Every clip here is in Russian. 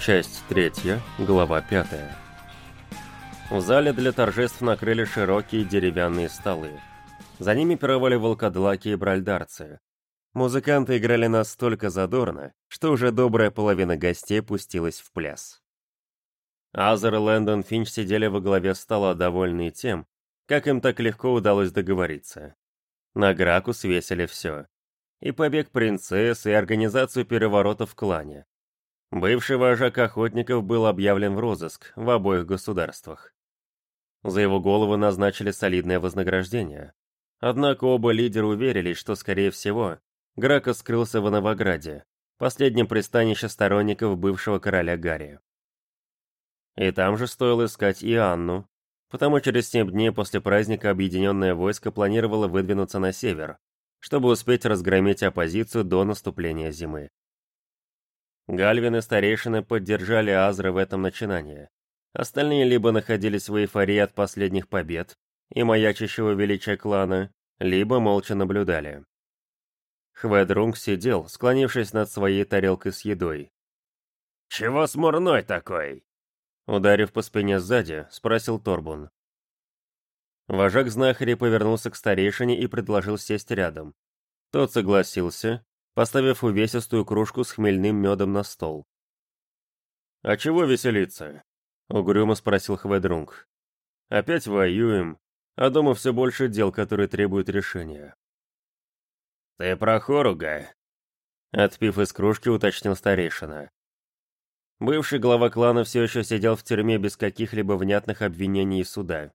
Часть третья, глава пятая. В зале для торжеств накрыли широкие деревянные столы. За ними пировали волкодлаки и бральдарцы. Музыканты играли настолько задорно, что уже добрая половина гостей пустилась в пляс. Азер и Лэндон Финч сидели во главе стола, довольные тем, как им так легко удалось договориться. На Граку свесили все. И побег принцессы, и организацию переворота в клане. Бывший вожак охотников был объявлен в розыск в обоих государствах. За его голову назначили солидное вознаграждение. Однако оба лидера уверились, что, скорее всего, Грака скрылся в Новограде, последнем пристанище сторонников бывшего короля Гарри. И там же стоило искать и Анну, потому через семь дней после праздника объединенное войско планировало выдвинуться на север, чтобы успеть разгромить оппозицию до наступления зимы. Гальвин и старейшины поддержали Азра в этом начинании. Остальные либо находились в эйфории от последних побед и маячащего величия клана, либо молча наблюдали. Хведрунг сидел, склонившись над своей тарелкой с едой. «Чего смурной такой?» Ударив по спине сзади, спросил Торбун. Вожак знахарей повернулся к старейшине и предложил сесть рядом. Тот согласился, поставив увесистую кружку с хмельным медом на стол. «А чего веселиться?» — угрюмо спросил Хведрунг. «Опять воюем, а дома все больше дел, которые требуют решения». «Ты про Хоруга?» Отпив из кружки, уточнил старейшина. Бывший глава клана все еще сидел в тюрьме без каких-либо внятных обвинений и суда.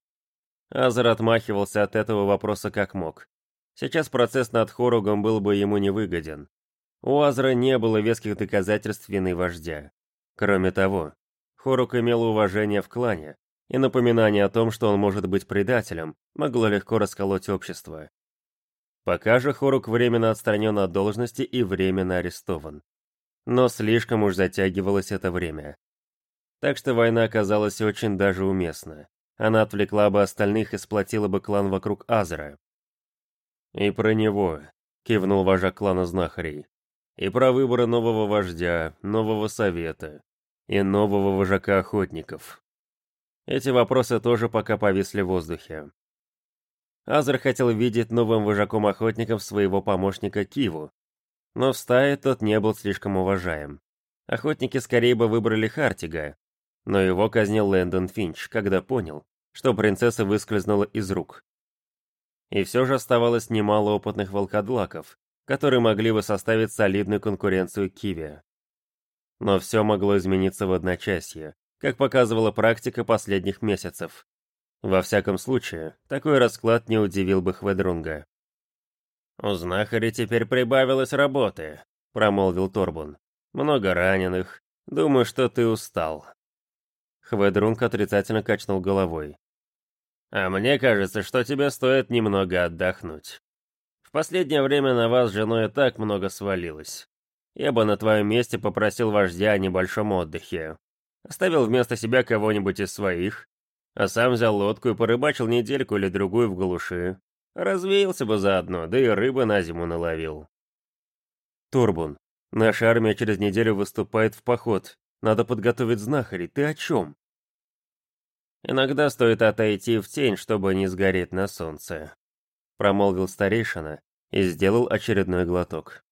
Азар отмахивался от этого вопроса как мог. Сейчас процесс над Хоругом был бы ему невыгоден. У Азра не было веских доказательств вины вождя. Кроме того, Хорук имел уважение в клане, и напоминание о том, что он может быть предателем, могло легко расколоть общество. Пока же Хорук временно отстранен от должности и временно арестован. Но слишком уж затягивалось это время. Так что война оказалась очень даже уместна. Она отвлекла бы остальных и сплотила бы клан вокруг Азера. «И про него», — кивнул вожак клана знахарей. «И про выборы нового вождя, нового совета и нового вожака охотников». Эти вопросы тоже пока повисли в воздухе. Азер хотел видеть новым вожаком охотников своего помощника Киву, но в стае тот не был слишком уважаем. Охотники скорее бы выбрали Хартига, но его казнил Лэндон Финч, когда понял, что принцесса выскользнула из рук. И все же оставалось немало опытных волкодлаков, которые могли бы составить солидную конкуренцию Киви. Но все могло измениться в одночасье, как показывала практика последних месяцев. Во всяком случае, такой расклад не удивил бы Хведрунга. «У знахаря теперь прибавилось работы», — промолвил Торбун. «Много раненых. Думаю, что ты устал». Хведрунг отрицательно качнул головой. А мне кажется, что тебе стоит немного отдохнуть. В последнее время на вас с женой так много свалилось. Я бы на твоем месте попросил вождя о небольшом отдыхе. Оставил вместо себя кого-нибудь из своих, а сам взял лодку и порыбачил недельку или другую в глуши. Развеялся бы заодно, да и рыбы на зиму наловил. Турбун, наша армия через неделю выступает в поход. Надо подготовить знахарей. Ты о чем? Иногда стоит отойти в тень, чтобы не сгореть на солнце», — промолвил старейшина и сделал очередной глоток.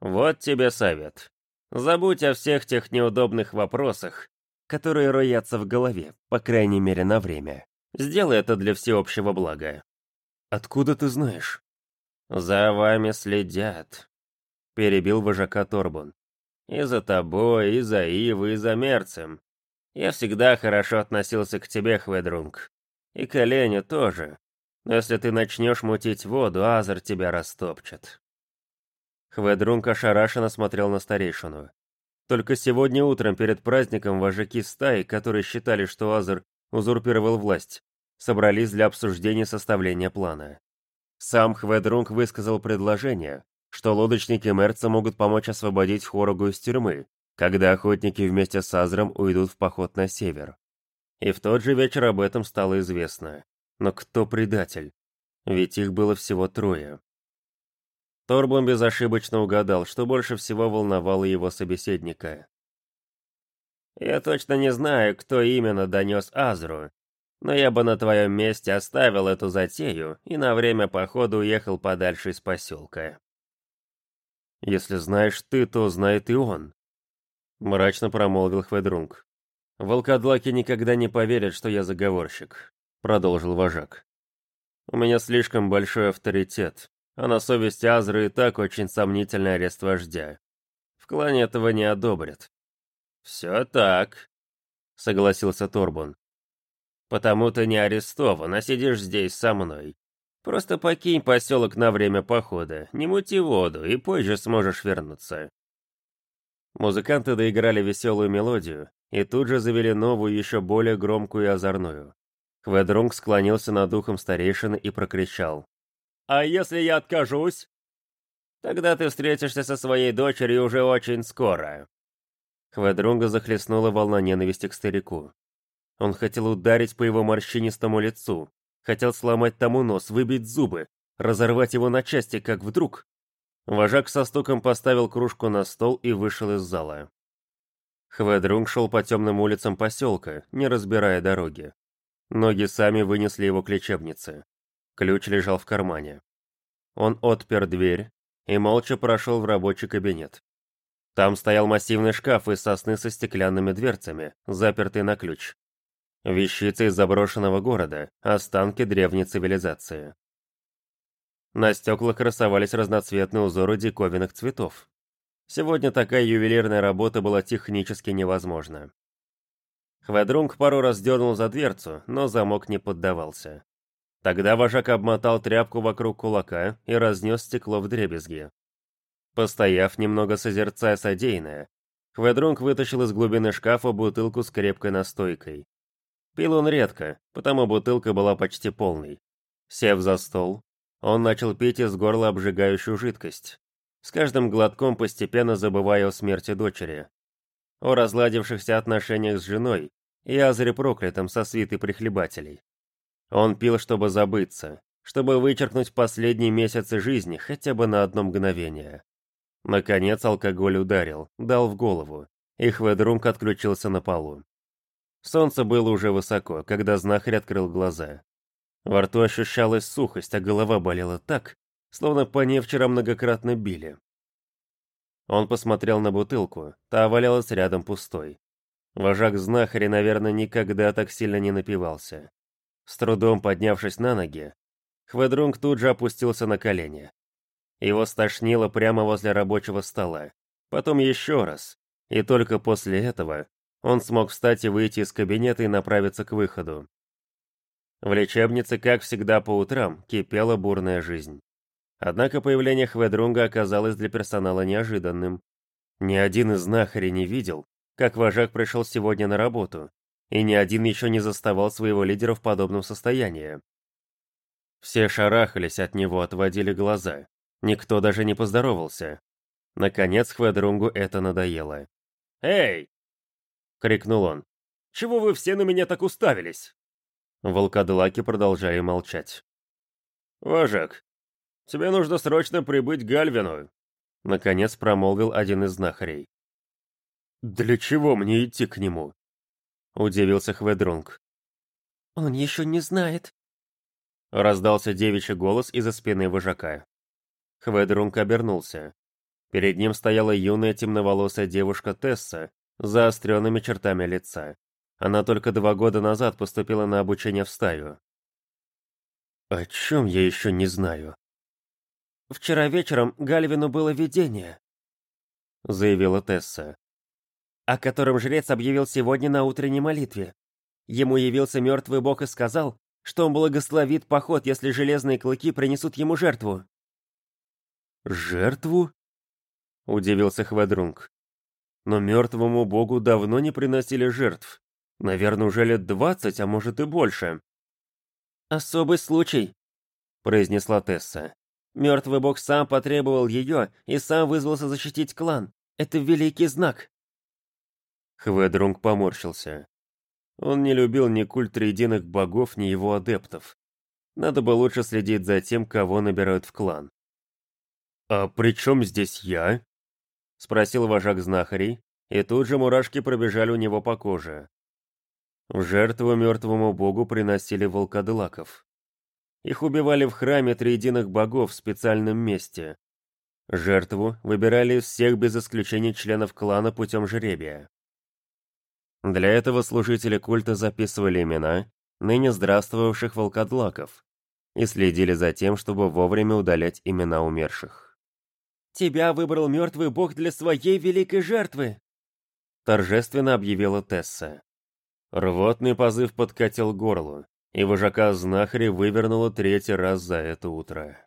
«Вот тебе совет. Забудь о всех тех неудобных вопросах, которые роятся в голове, по крайней мере, на время. Сделай это для всеобщего блага». «Откуда ты знаешь?» «За вами следят», — перебил вожака Торбун. «И за тобой, и за Ивой, и за Мерцем. Я всегда хорошо относился к тебе, Хведрунг. И к Оленю тоже. Но если ты начнешь мутить воду, Азер тебя растопчет». Хведрунг ошарашенно смотрел на старейшину. Только сегодня утром перед праздником вожаки стаи, которые считали, что Азер узурпировал власть, собрались для обсуждения составления плана. Сам Хведрунг высказал предложение, что лодочники Мерца могут помочь освободить Хорогу из тюрьмы, когда охотники вместе с Азром уйдут в поход на север. И в тот же вечер об этом стало известно. Но кто предатель? Ведь их было всего трое. Торбом безошибочно угадал, что больше всего волновало его собеседника. Я точно не знаю, кто именно донес Азру, но я бы на твоем месте оставил эту затею и на время похода уехал подальше из поселка. Если знаешь ты, то знает и он. Мрачно промолвил Хведрунг. Волкодлаки никогда не поверят, что я заговорщик, продолжил вожак. У меня слишком большой авторитет, а на совести Азры и так очень сомнительный арест вождя. В клане этого не одобрят. «Все так», — согласился Торбун. «Потому ты не арестован, а сидишь здесь со мной. Просто покинь поселок на время похода, не мути воду, и позже сможешь вернуться». Музыканты доиграли веселую мелодию и тут же завели новую, еще более громкую и озорную. Хведрунг склонился над духом старейшины и прокричал. «А если я откажусь?» «Тогда ты встретишься со своей дочерью уже очень скоро», Хведрунга захлестнула волна ненависти к старику. Он хотел ударить по его морщинистому лицу, хотел сломать тому нос, выбить зубы, разорвать его на части, как вдруг... Вожак со стуком поставил кружку на стол и вышел из зала. Хведрунг шел по темным улицам поселка, не разбирая дороги. Ноги сами вынесли его к лечебнице. Ключ лежал в кармане. Он отпер дверь и молча прошел в рабочий кабинет. Там стоял массивный шкаф из сосны со стеклянными дверцами, запертый на ключ. Вещицы из заброшенного города, останки древней цивилизации. На стеклах красовались разноцветные узоры диковинных цветов. Сегодня такая ювелирная работа была технически невозможна. Хведрунг пару раз дернул за дверцу, но замок не поддавался. Тогда вожак обмотал тряпку вокруг кулака и разнес стекло в дребезги. Постояв немного созерцая содеянное, Хведрунг вытащил из глубины шкафа бутылку с крепкой настойкой. Пил он редко, потому бутылка была почти полной. Сев за стол, он начал пить из горла обжигающую жидкость, с каждым глотком постепенно забывая о смерти дочери, о разладившихся отношениях с женой и Азаре проклятом со свитой прихлебателей. Он пил, чтобы забыться, чтобы вычеркнуть последние месяцы жизни хотя бы на одно мгновение. Наконец алкоголь ударил, дал в голову, и Хведрунг отключился на полу. Солнце было уже высоко, когда знахарь открыл глаза. Во рту ощущалась сухость, а голова болела так, словно по ней вчера многократно били. Он посмотрел на бутылку, та валялась рядом пустой. Вожак знахаря, наверное, никогда так сильно не напивался. С трудом поднявшись на ноги, Хведрунг тут же опустился на колени. Его стошнило прямо возле рабочего стола. Потом еще раз. И только после этого он смог встать и выйти из кабинета и направиться к выходу. В лечебнице, как всегда по утрам, кипела бурная жизнь. Однако появление Хведрунга оказалось для персонала неожиданным. Ни один из знахарей не видел, как вожак пришел сегодня на работу, и ни один еще не заставал своего лидера в подобном состоянии. Все шарахались от него, отводили глаза. Никто даже не поздоровался. Наконец Хведрунгу это надоело. «Эй!» — крикнул он. «Чего вы все на меня так уставились?» Волкодлаки продолжали молчать. «Вожак, тебе нужно срочно прибыть к Гальвину», — наконец промолвил один из знахарей. «Для чего мне идти к нему?» — удивился Хведрунг. «Он еще не знает», — раздался девичий голос из-за спины вожака. Хведрунг обернулся. Перед ним стояла юная темноволосая девушка Тесса с заостренными чертами лица. Она только два года назад поступила на обучение в стаю. «О чем я еще не знаю?» «Вчера вечером Гальвину было видение», — заявила Тесса, «о котором жрец объявил сегодня на утренней молитве. Ему явился мертвый бог и сказал, что он благословит поход, если железные клыки принесут ему жертву. «Жертву?» — удивился Хведрунг. «Но мертвому богу давно не приносили жертв. Наверное, уже лет двадцать, а может и больше». «Особый случай», — произнесла Тесса. «Мертвый бог сам потребовал ее и сам вызвался защитить клан. Это великий знак». Хведрунг поморщился. Он не любил ни культ триединых богов, ни его адептов. Надо бы лучше следить за тем, кого набирают в клан. «А при чем здесь я?» — спросил вожак знахарей, и тут же мурашки пробежали у него по коже. В жертву мертвому богу приносили волкодлаков. Их убивали в храме триединых богов в специальном месте. Жертву выбирали из всех без исключения членов клана путем жребия. Для этого служители культа записывали имена ныне здравствовавших волкодлаков и следили за тем, чтобы вовремя удалять имена умерших. «Тебя выбрал мертвый бог для своей великой жертвы!» торжественно объявила Тесса. Рвотный позыв подкатил горло, и вожака знахари вывернуло третий раз за это утро.